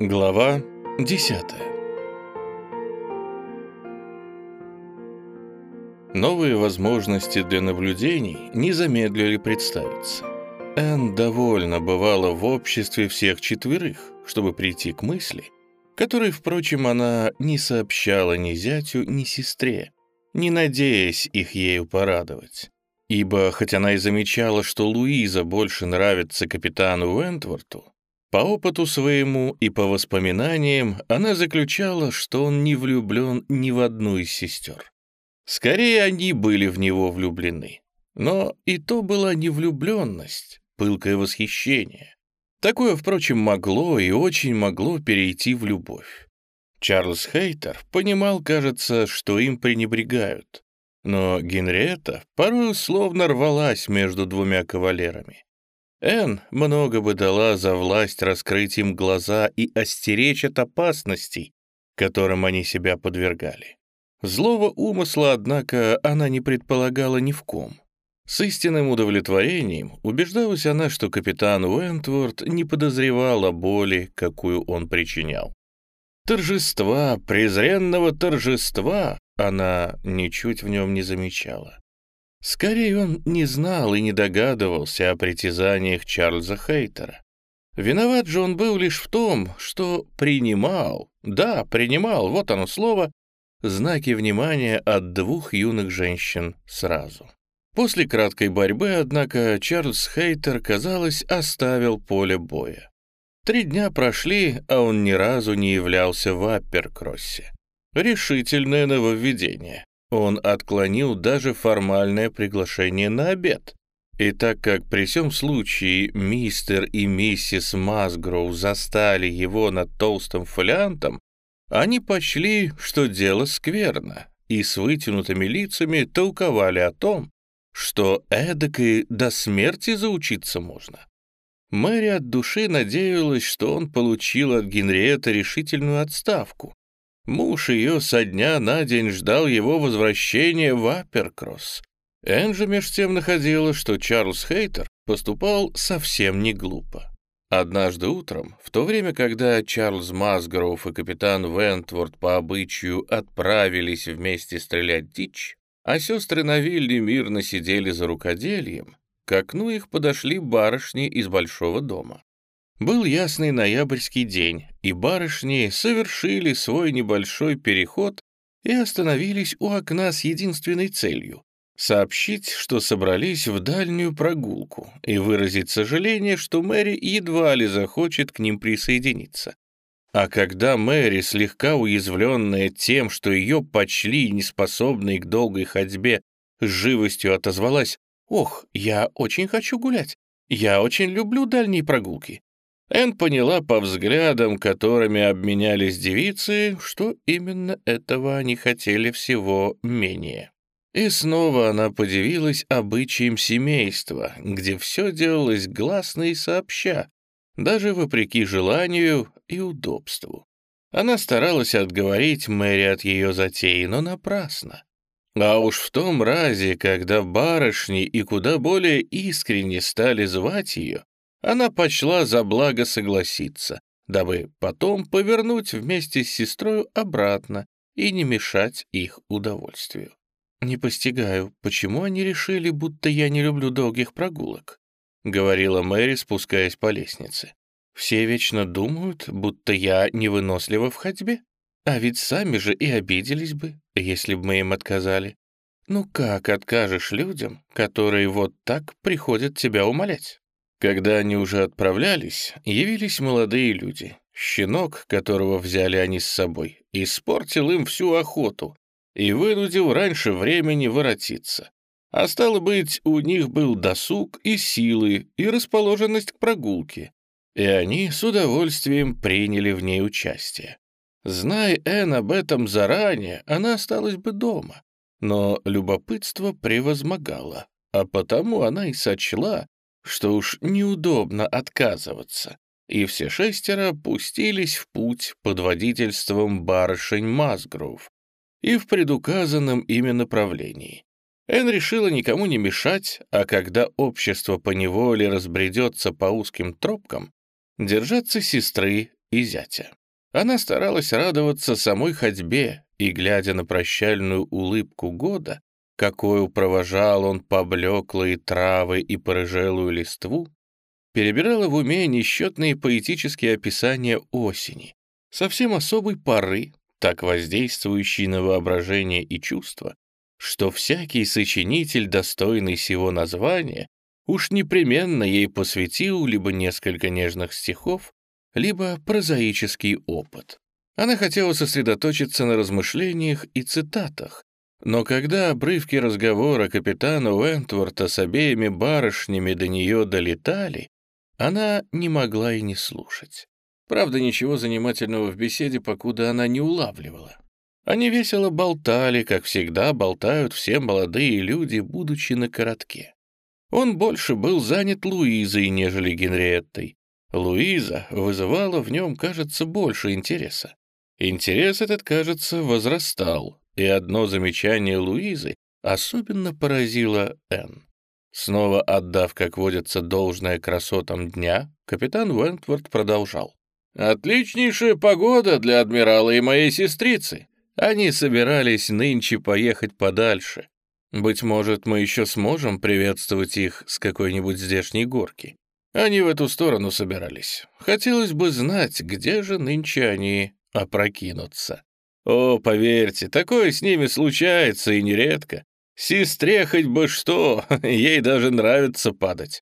Глава 10 Новые возможности для наблюдений не замедлили представиться. Энн довольно бывала в обществе всех четверых, чтобы прийти к мысли, которой, впрочем, она не сообщала ни зятю, ни сестре, не надеясь их ею порадовать. Ибо, хоть она и замечала, что Луиза больше нравится капитану Уэнтворту, по опыту своему и по воспоминаниям она заключала, что он не влюблен ни в одну из сестер. Скорее, они были в него влюблены. Но и то была не влюбленность, пылкое восхищение. Такое, впрочем, могло и очень могло перейти в любовь. Чарльз Хейтер понимал, кажется, что им пренебрегают. Но Генриетта порой условно рвалась между двумя кавалерами. Энн много бы дала за власть раскрыть им глаза и остеречь от опасностей, которым они себя подвергали. Злого умысла, однако, она не предполагала ни в ком. С истинным удовлетворением убеждалась она, что капитан Уэнтворд не подозревал о боли, какую он причинял. Торжества, презренного торжества она ничуть в нем не замечала. Скорее, он не знал и не догадывался о притязаниях Чарльза Хейтера. Виноват же он был лишь в том, что принимал, да, принимал, вот оно слово, знаки внимания от двух юных женщин сразу. После краткой борьбы, однако, Чарльз Хейтер, казалось, оставил поле боя. Три дня прошли, а он ни разу не являлся в Апперкроссе. Решительное нововведение он отклонил даже формальное приглашение на обед. И так как при всем случае мистер и миссис Масгроу застали его над толстым фолиантом, они почли, что дело скверно, и с вытянутыми лицами толковали о том, что эдак и до смерти заучиться можно. Мэри от души надеялась, что он получил от Генриетты решительную отставку, Муж ее со дня на день ждал его возвращения в Апперкросс. Энджи меж тем находила, что Чарльз Хейтер поступал совсем не глупо. Однажды утром, в то время, когда Чарльз Масгроув и капитан Вентворд по обычаю отправились вместе стрелять дичь, а сестры на вилле мирно сидели за рукоделием, к окну их подошли барышни из большого дома. Был ясный ноябрьский день, и барышни совершили свой небольшой переход и остановились у окна с единственной целью — сообщить, что собрались в дальнюю прогулку, и выразить сожаление, что Мэри едва ли захочет к ним присоединиться. А когда Мэри, слегка уязвленная тем, что ее почли неспособной к долгой ходьбе, с живостью отозвалась «Ох, я очень хочу гулять, я очень люблю дальние прогулки», Энн поняла по взглядам, которыми обменялись девицы, что именно этого они хотели всего менее. И снова она подивилась обычаям семейства, где все делалось гласно и сообща, даже вопреки желанию и удобству. Она старалась отговорить Мэри от ее затеи, но напрасно. А уж в том разе, когда барышни и куда более искренне стали звать ее, она почла за благо согласиться, дабы потом повернуть вместе с сестрой обратно и не мешать их удовольствию. «Не постигаю, почему они решили, будто я не люблю долгих прогулок», — говорила Мэри, спускаясь по лестнице. «Все вечно думают, будто я невынослива в ходьбе. А ведь сами же и обиделись бы, если бы мы им отказали. Ну как откажешь людям, которые вот так приходят тебя умолять?» Когда они уже отправлялись, явились молодые люди. Щенок, которого взяли они с собой, испортил им всю охоту и вынудил раньше времени воротиться. А стало быть, у них был досуг и силы, и расположенность к прогулке, и они с удовольствием приняли в ней участие. Зная Энн об этом заранее, она осталась бы дома, но любопытство превозмогало, а потому она и сочла, что уж неудобно отказываться, и все шестеро пустились в путь под водительством барышень Масгров и в предуказанном ими направлении. Эн решила никому не мешать, а когда общество поневоле разбредется по узким тропкам, держаться сестры и зятя. Она старалась радоваться самой ходьбе, и, глядя на прощальную улыбку года, какую провожал он поблеклые травы и порыжелую листву, перебирала в уме несчетные поэтические описания осени, совсем особой поры, так воздействующей на воображение и чувства, что всякий сочинитель, достойный сего названия, уж непременно ей посвятил либо несколько нежных стихов, либо прозаический опыт. Она хотела сосредоточиться на размышлениях и цитатах, но когда обрывки разговора капитана Уэнтворта с обеими барышнями до нее долетали, она не могла и не слушать. Правда, ничего занимательного в беседе, покуда она не улавливала. Они весело болтали, как всегда болтают все молодые люди, будучи на коротке. Он больше был занят Луизой, нежели Генриеттой. Луиза вызывала в нем, кажется, больше интереса. Интерес этот, кажется, возрастал, и одно замечание Луизы особенно поразило Энн. Снова отдав, как водится, должное красотам дня, капитан Уэнтворд продолжал. «Отличнейшая погода для адмирала и моей сестрицы. Они собирались нынче поехать подальше. Быть может, мы еще сможем приветствовать их с какой-нибудь здешней горки. Они в эту сторону собирались. Хотелось бы знать, где же нынче они опрокинутся. О, поверьте, такое с ними случается и нередко. Сестре хоть бы что, ей даже нравится падать.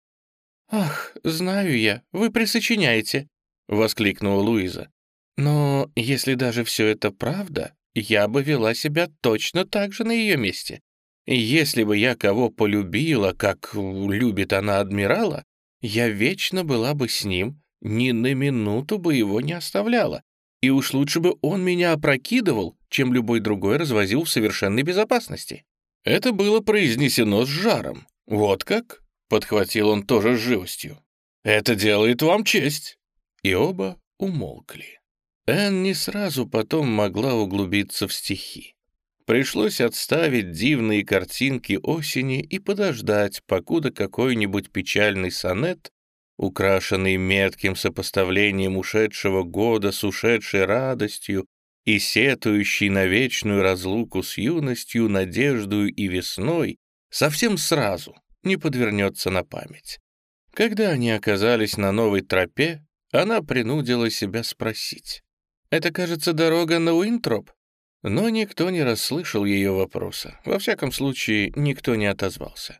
«Ах, знаю я, вы присочиняете», — воскликнула Луиза. «Но если даже все это правда, я бы вела себя точно так же на ее месте. Если бы я кого полюбила, как любит она адмирала, я вечно была бы с ним, ни на минуту бы его не оставляла. И уж лучше бы он меня опрокидывал, чем любой другой развозил в совершенной безопасности. Это было произнесено с жаром. «Вот как?» — подхватил он тоже с живостью. «Это делает вам честь!» И оба умолкли. Энн не сразу потом могла углубиться в стихи. Пришлось отставить дивные картинки осени и подождать, покуда какой-нибудь печальный сонет, украшенный метким сопоставлением ушедшего года с ушедшей радостью и сетующий на вечную разлуку с юностью, надеждою и весной, совсем сразу не подвернется на память. Когда они оказались на новой тропе, она принудила себя спросить. Это, кажется, дорога на Уинтроп?» Но никто не расслышал ее вопроса. Во всяком случае, никто не отозвался.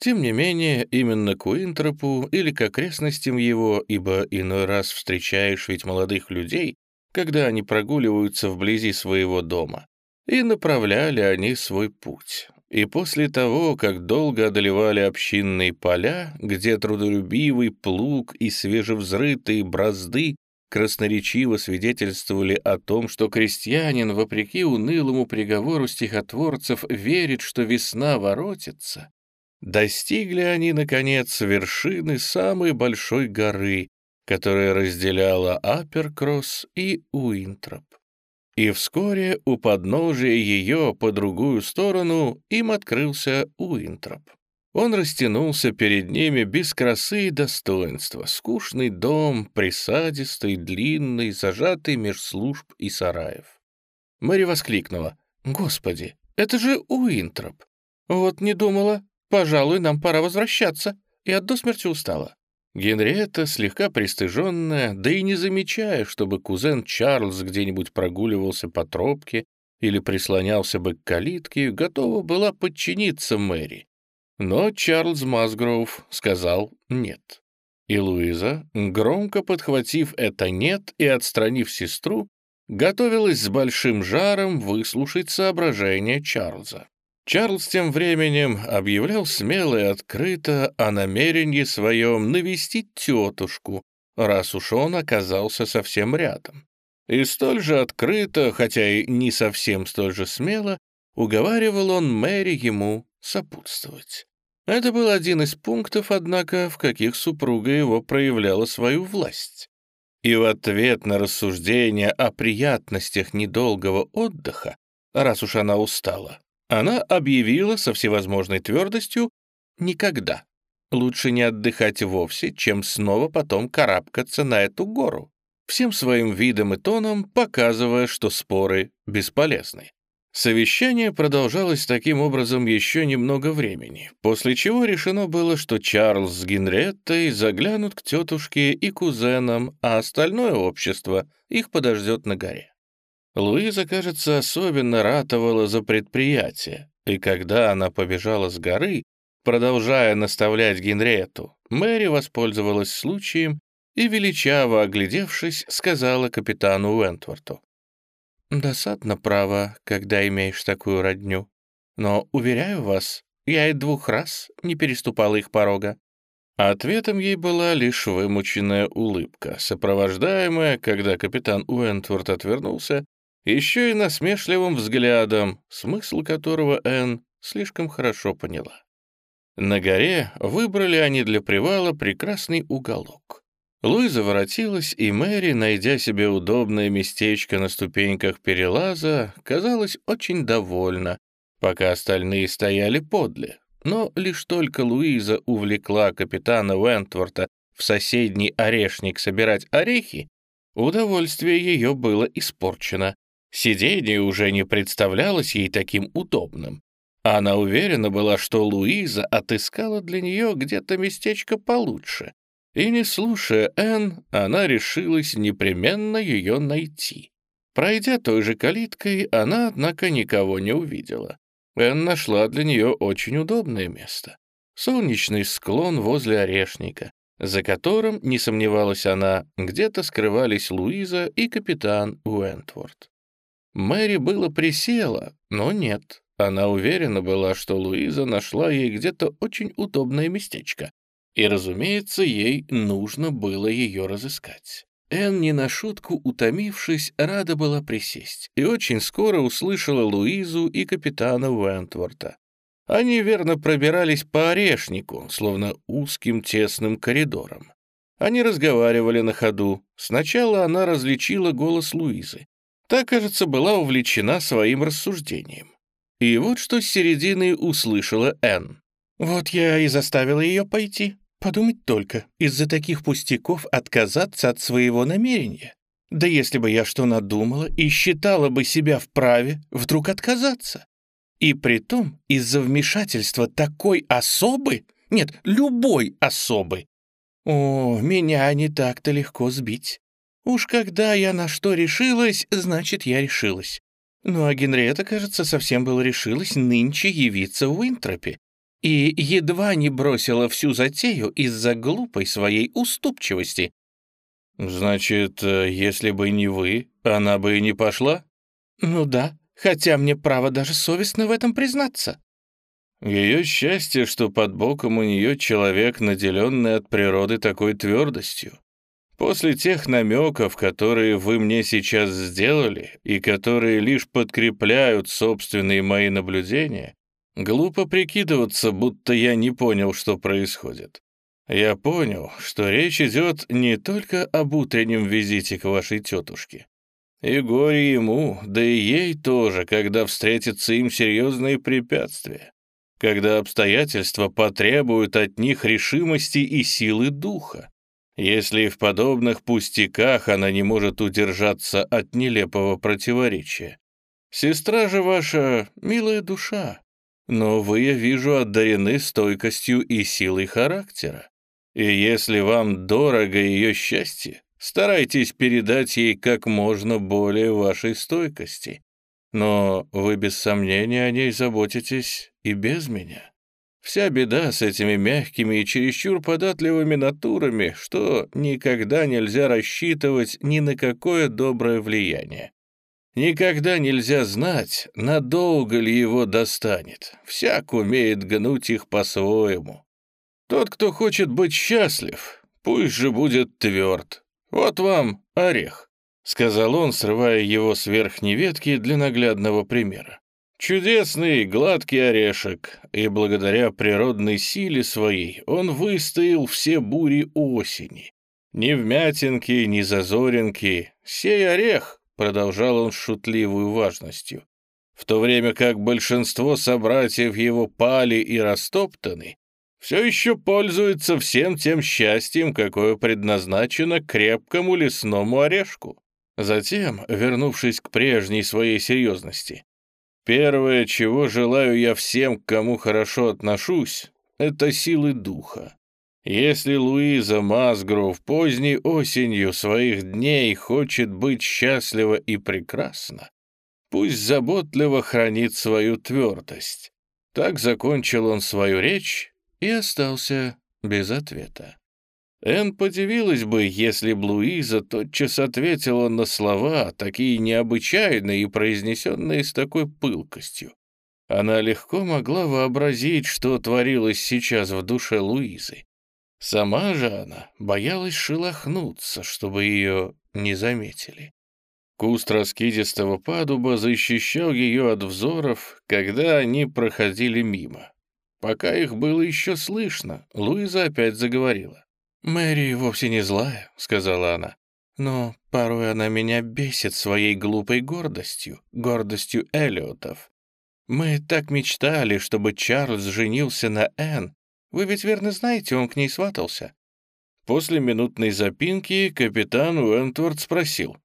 Тем не менее, именно к Уинтропу или к окрестностям его, ибо иной раз встречаешь ведь молодых людей, когда они прогуливаются вблизи своего дома, и направляли они свой путь. И после того, как долго одолевали общинные поля, где трудолюбивый плуг и свежевзрытые бразды красноречиво свидетельствовали о том, что крестьянин, вопреки унылому приговору стихотворцев, верит, что весна воротится, достигли они, наконец, вершины самой большой горы, которая разделяла Аперкросс и Уинтроп. И вскоре у подножия ее по другую сторону им открылся Уинтроп. Он растянулся перед ними без красы и достоинства. Скучный дом, присадистый, длинный, зажатый меж служб и сараев. Мэри воскликнула. «Господи, это же Уинтроп! Вот не думала. Пожалуй, нам пора возвращаться. От до смерти устала». Генриетта, слегка пристыженная, да и не замечая, чтобы кузен Чарльз где-нибудь прогуливался по тропке или прислонялся бы к калитке, готова была подчиниться Мэри но Чарльз Масгроув сказал «нет». И Луиза, громко подхватив это «нет» и отстранив сестру, готовилась с большим жаром выслушать соображения Чарльза. Чарльз тем временем объявлял смело и открыто о намерении своем навестить тетушку, раз уж он оказался совсем рядом. И столь же открыто, хотя и не совсем столь же смело, уговаривал он Мэри ему сопутствовать. Это был один из пунктов, однако, в каких супруга его проявляла свою власть. И в ответ на рассуждение о приятностях недолгого отдыха, раз уж она устала, она объявила со всевозможной твердостью «никогда». Лучше не отдыхать вовсе, чем снова потом карабкаться на эту гору. всем своим видом и тоном показывая, что споры бесполезны. Совещание продолжалось таким образом еще немного времени, после чего решено было, что Чарльз с Генреттой заглянут к тетушке и кузенам, а остальное общество их подождет на горе. Луиза, кажется, особенно ратовала за предприятие, и когда она побежала с горы, продолжая наставлять Генретту, Мэри воспользовалась случаем и, величаво оглядевшись, сказала капитану Уэнтворту. «Досадно, право, когда имеешь такую родню. Но, уверяю вас, я и двух раз не переступала их порога». Ответом ей была лишь вымученная улыбка, сопровождаемая, когда капитан Уэнтворт отвернулся, еще и насмешливым взглядом, смысл которого Энн слишком хорошо поняла. На горе выбрали они для привала прекрасный уголок. Луиза воротилась, и Мэри, найдя себе удобное местечко на ступеньках перелаза, казалась очень довольна, пока остальные стояли подле. Но лишь только Луиза увлекла капитана Уэнтворта в соседний орешник собирать орехи, удовольствие ее было испорчено. Сидение уже не представлялось ей таким удобным. Она уверена была, что Луиза отыскала для нее где-то местечко получше, и, не слушая Энн, она решилась непременно ее найти. Пройдя той же калиткой, она, однако, никого не увидела. Энн нашла для нее очень удобное место. Солнечный склон возле орешника, за которым, не сомневалась она, где-то скрывались Луиза и капитан Уэнтворд. Мэри было присела, но нет. Она уверена была, что Луиза нашла ей где-то очень удобное местечко, и, разумеется, ей нужно было ее разыскать. Энн, не на шутку утомившись, рада была присесть, и очень скоро услышала Луизу и капитана Уэнтворта. Они верно пробирались по орешнику, словно узким тесным коридором. Они разговаривали на ходу. Сначала она различила голос Луизы. Та, кажется, была увлечена своим рассуждением. И вот что с середины услышала Энн. «Вот я и заставила ее пойти. Подумать только, из-за таких пустяков отказаться от своего намерения. Да если бы я что надумала и считала бы себя вправе вдруг отказаться. И притом из-за вмешательства такой особы, нет, любой особы. О, меня не так-то легко сбить. Уж когда я на что решилась, значит, я решилась. Ну а Генриетта, кажется, совсем было решилась нынче явиться в Уинтропе и едва не бросила всю затею из-за глупой своей уступчивости. «Значит, э, если бы не вы, она бы и не пошла?» «Ну да, хотя мне право даже совестно в этом признаться». Ее счастье, что под боком у нее человек, наделенный от природы такой твердостью. После тех намеков, которые вы мне сейчас сделали и которые лишь подкрепляют собственные мои наблюдения, Глупо прикидываться, будто я не понял, что происходит. Я понял, что речь идет не только об утреннем визите к вашей тетушке. И горе ему, да и ей тоже, когда встретятся им серьезные препятствия, когда обстоятельства потребуют от них решимости и силы духа. Если в подобных пустяках она не может удержаться от нелепого противоречия. Сестра же ваша — милая душа, но вы, я вижу, одарены стойкостью и силой характера. И если вам дорого ее счастье, старайтесь передать ей как можно более вашей стойкости. Но вы без сомнения о ней заботитесь и без меня. Вся беда с этими мягкими и чересчур податливыми натурами, что никогда нельзя рассчитывать ни на какое доброе влияние. Никогда нельзя знать, надолго ли его достанет. Всяк умеет гнуть их по-своему. Тот, кто хочет быть счастлив, пусть же будет тверд. Вот вам орех», — сказал он, срывая его с верхней ветки для наглядного примера. Чудесный, гладкий орешек, и благодаря природной силе своей он выстоял все бури осени. Ни вмятинки, ни зазоринки. Сей орех продолжал он с шутливой важностью. В то время как большинство собратьев его пали и растоптаны, все еще пользуется всем тем счастьем, какое предназначено крепкому лесному орешку. Затем, вернувшись к прежней своей серьезности, первое, чего желаю я всем, к кому хорошо отношусь, это силы духа. Если Луиза Масгров поздней осенью своих дней хочет быть счастлива и прекрасна, пусть заботливо хранит свою твердость. Так закончил он свою речь и остался без ответа. Эн подивилась бы, если б Луиза тотчас ответила на слова, такие необычайные и произнесенные с такой пылкостью. Она легко могла вообразить, что творилось сейчас в душе Луизы. Сама же она боялась шелохнуться, чтобы ее не заметили. Куст раскидистого падуба защищал ее от взоров, когда они проходили мимо. Пока их было еще слышно, Луиза опять заговорила. «Мэри вовсе не злая», — сказала она. «Но порой она меня бесит своей глупой гордостью, гордостью Эллиотов. Мы так мечтали, чтобы Чарльз женился на Энн. Вы ведь верно знаете, он к ней сватался». После минутной запинки капитан Уэнтворд спросил.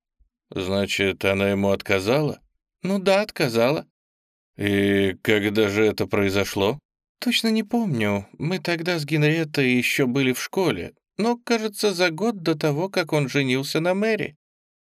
«Значит, она ему отказала?» «Ну да, отказала». «И когда же это произошло?» «Точно не помню. Мы тогда с Генриеттой еще были в школе, но, кажется, за год до того, как он женился на Мэри.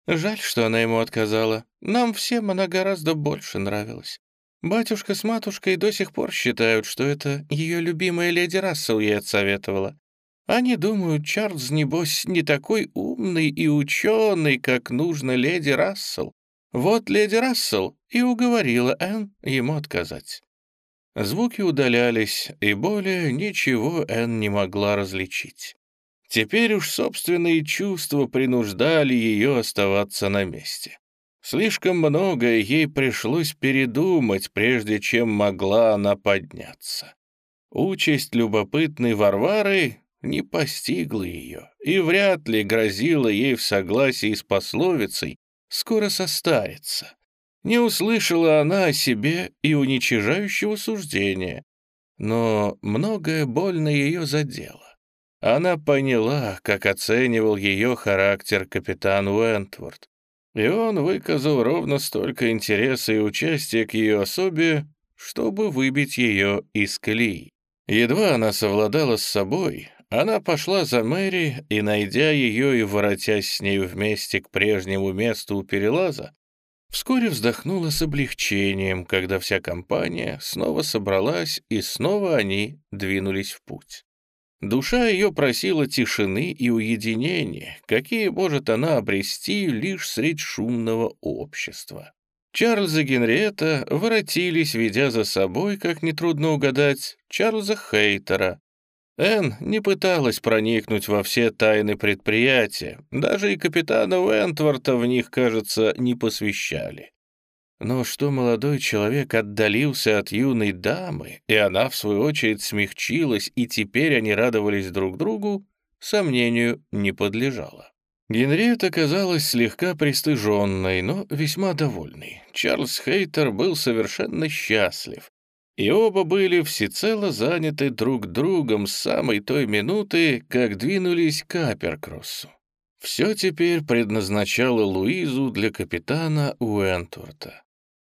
Жаль, что она ему отказала. Нам всем она гораздо больше нравилась. Батюшка с матушкой до сих пор считают, что это ее любимая леди Рассел ей отсоветовала. Они думают, Чарльз, небось, не такой умный и ученый, как нужно леди Рассел. Вот леди Рассел и уговорила Энн ему отказать. Звуки удалялись, и более ничего Энн не могла различить. Теперь уж собственные чувства принуждали ее оставаться на месте. Слишком многое ей пришлось передумать, прежде чем могла она подняться. Участь любопытной Варвары не постигла ее и вряд ли грозила ей в согласии с пословицей «скоро состарится». Не услышала она о себе и уничижающего суждения, но многое больно ее задело. Она поняла, как оценивал ее характер капитан Уэнтворд, и он выказал ровно столько интереса и участия к ее особе, чтобы выбить ее из колеи. Едва она совладала с собой, она пошла за Мэри и, найдя ее и воротясь с ней вместе к прежнему месту у перелаза, вскоре вздохнула с облегчением, когда вся компания снова собралась и снова они двинулись в путь. Душа ее просила тишины и уединения, какие может она обрести лишь средь шумного общества. Чарльз и Генриетта воротились, ведя за собой, как нетрудно угадать, Чарльза Хейтера. Энн не пыталась проникнуть во все тайны предприятия, даже и капитана Уэнтворта в них, кажется, не посвящали. Но что молодой человек отдалился от юной дамы, и она, в свою очередь, смягчилась, и теперь они радовались друг другу, сомнению не подлежало. Генриетта казалась слегка пристыженной, но весьма довольной. Чарльз Хейтер был совершенно счастлив, и оба были всецело заняты друг другом с самой той минуты, как двинулись к Аперкроссу. Все теперь предназначало Луизу для капитана Уэнтворта.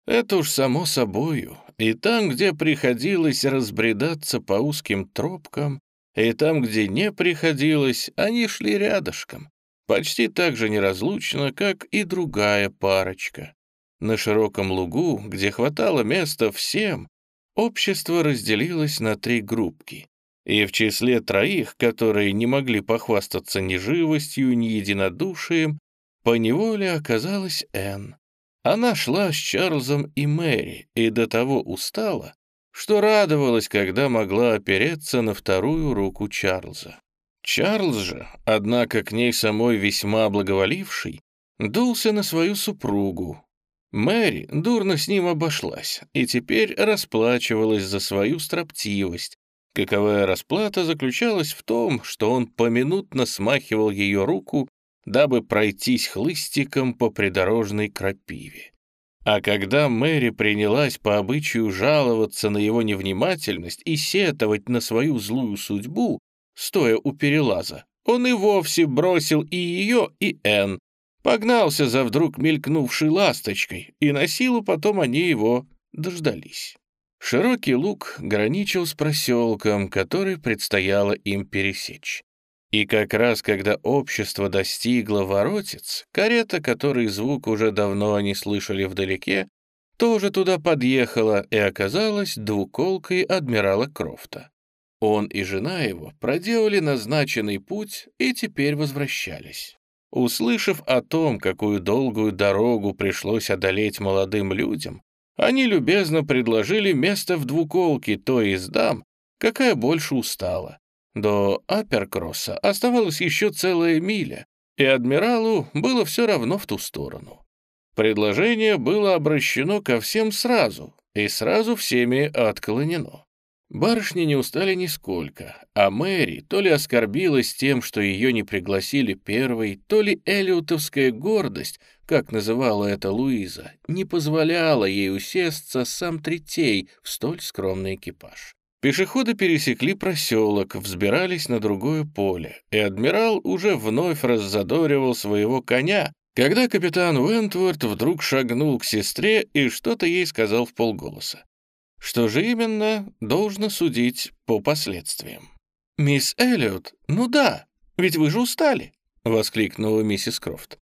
Это уж само собою. И там, где приходилось разбредаться по узким тропкам, и там, где не приходилось, они шли рядышком, почти так же неразлучно, как и другая парочка. На широком лугу, где хватало места всем, общество разделилось на три группки, и в числе троих, которые не могли похвастаться ни живостью, ни единодушием, поневоле оказалась Энн. Она шла с Чарльзом и Мэри и до того устала, что радовалась, когда могла опереться на вторую руку Чарльза. Чарльз же, однако к ней самой весьма благоволивший, дулся на свою супругу. Мэри дурно с ним обошлась и теперь расплачивалась за свою строптивость, каковая расплата заключалась в том, что он поминутно смахивал ее руку дабы пройтись хлыстиком по придорожной крапиве. А когда Мэри принялась по обычаю жаловаться на его невнимательность и сетовать на свою злую судьбу, стоя у перелаза, он и вовсе бросил и ее, и Энн, погнался за вдруг мелькнувшей ласточкой, и на силу потом они его дождались. Широкий луг граничил с проселком, который предстояло им пересечь. И как раз когда общество достигло воротец, карета, которой звук уже давно они слышали вдалеке, тоже туда подъехала и оказалась двуколкой адмирала Крофта. Он и жена его проделали назначенный путь и теперь возвращались. Услышав о том, какую долгую дорогу пришлось одолеть молодым людям, они любезно предложили место в двуколке той из дам, какая больше устала. До Аперкросса оставалась еще целая миля, и адмиралу было все равно в ту сторону. Предложение было обращено ко всем сразу, и сразу всеми отклонено. Барышни не устали нисколько, а Мэри то ли оскорбилась тем, что ее не пригласили первой, то ли эллиотовская гордость, как называла это Луиза, не позволяла ей усесться сам третей в столь скромный экипаж. Пешеходы пересекли проселок, взбирались на другое поле, и адмирал уже вновь раззадоривал своего коня, когда капитан Уэнтворд вдруг шагнул к сестре и что-то ей сказал в полголоса. Что же именно, должно судить по последствиям. «Мисс Эллиот, ну да, ведь вы же устали!» — воскликнула миссис Крофт.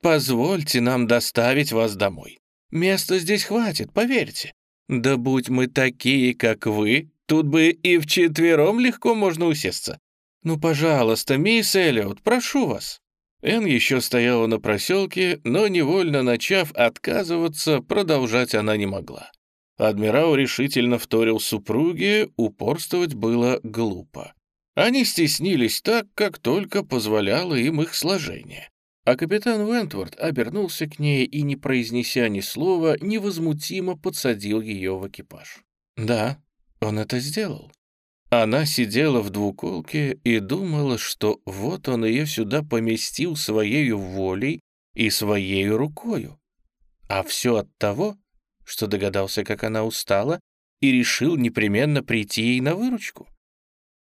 «Позвольте нам доставить вас домой. Места здесь хватит, поверьте. Да будь мы такие, как вы, тут бы и вчетвером легко можно усесться. Ну, пожалуйста, мисс Эллиот, прошу вас». Эн еще стояла на проселке, но, невольно начав отказываться, продолжать она не могла. Адмирал решительно вторил супруге, упорствовать было глупо. Они стеснились так, как только позволяло им их сложение. А капитан Вентворд обернулся к ней и, не произнеся ни слова, невозмутимо подсадил ее в экипаж. Да, он это сделал. Она сидела в двуколке и думала, что вот он ее сюда поместил своей волей и своей рукою. А все от того, что догадался, как она устала, и решил непременно прийти ей на выручку.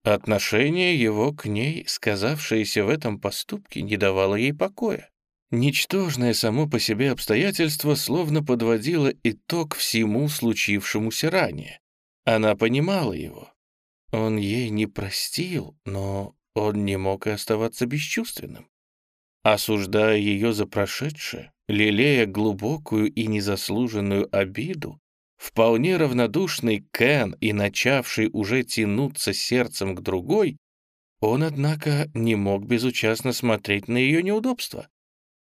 Отношение его к ней, сказавшееся в этом поступке, не давало ей покоя. Ничтожное само по себе обстоятельство словно подводило итог всему случившемуся ранее. Она понимала его. Он ей не простил, но он не мог и оставаться бесчувственным. Осуждая ее за прошедшее, лелея глубокую и незаслуженную обиду, вполне равнодушный Кен и начавший уже тянуться сердцем к другой, он, однако, не мог безучастно смотреть на ее неудобства.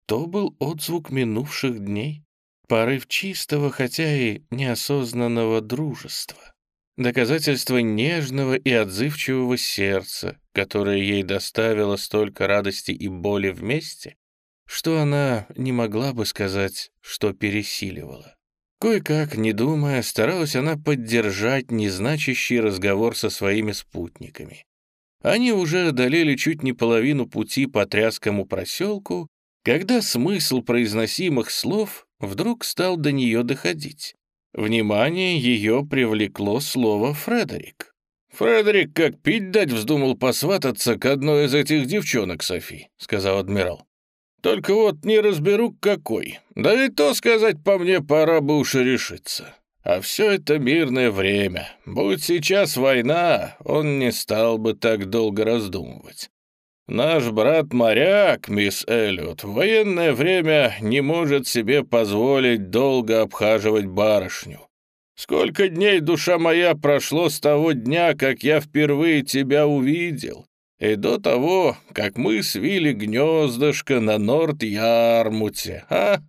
То был отзвук минувших дней, порыв чистого, хотя и неосознанного дружества, доказательство нежного и отзывчивого сердца, которое ей доставило столько радости и боли вместе, что она не могла бы сказать, что пересиливала. Кое-как, не думая, старалась она поддержать незначащий разговор со своими спутниками. Они уже одолели чуть не половину пути по тряскому проселку, когда смысл произносимых слов вдруг стал до нее доходить. Внимание ее привлекло слово «Фредерик». «Фредерик как пить дать вздумал посвататься к одной из этих девчонок, Софи», — сказал адмирал. Только вот не разберу, какой. Да и то сказать по мне, пора бы уж решиться. А все это мирное время. Будь сейчас война, он не стал бы так долго раздумывать. Наш брат-моряк, мисс Эллиот, в военное время не может себе позволить долго обхаживать барышню. Сколько дней, душа моя, прошло с того дня, как я впервые тебя увидел, и до того, как мы свили гнездышко на Норд-Ярмуте, а?»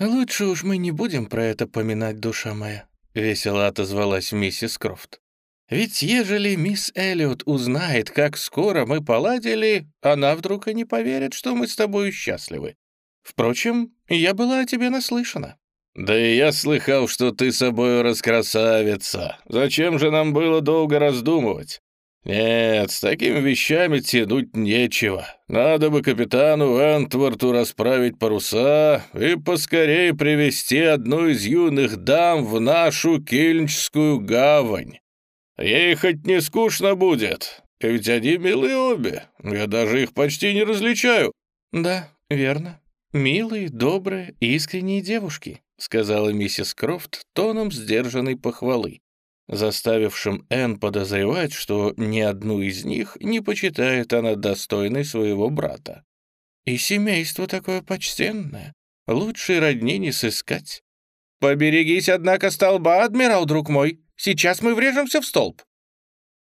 «Лучше уж мы не будем про это поминать, душа моя», — весело отозвалась миссис Крофт. «Ведь ежели мисс Эллиот узнает, как скоро мы поладили, она вдруг и не поверит, что мы с тобой счастливы. Впрочем, я была о тебе наслышана». «Да и я слыхал, что ты собой раскрасавица. Зачем же нам было долго раздумывать? Нет, с такими вещами тянуть нечего. Надо бы капитану Энтворту расправить паруса и поскорее привести одну из юных дам в нашу Кельнчскую гавань. Ей хоть не скучно будет, ведь они милые обе. Я даже их почти не различаю. Да, верно. Милые, добрые, искренние девушки, сказала миссис Крофт тоном сдержанной похвалы заставившим Энн подозревать, что ни одну из них не почитает она достойной своего брата. И семейство такое почтенное, лучшей родни не сыскать. «Поберегись, однако, столба, адмирал, друг мой, сейчас мы врежемся в столб».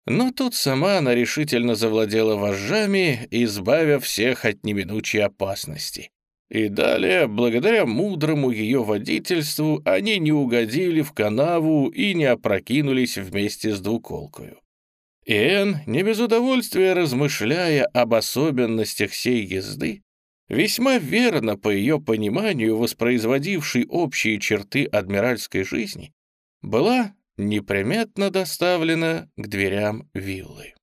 Но тут сама она решительно завладела вожжами, избавив всех от неминучей опасности. И далее, благодаря мудрому ее водительству, они не угодили в канаву и не опрокинулись вместе с двуколкою. И Энн, не без удовольствия размышляя об особенностях сей езды, весьма верно, по ее пониманию, воспроизводившей общие черты адмиральской жизни, была неприметно доставлена к дверям виллы.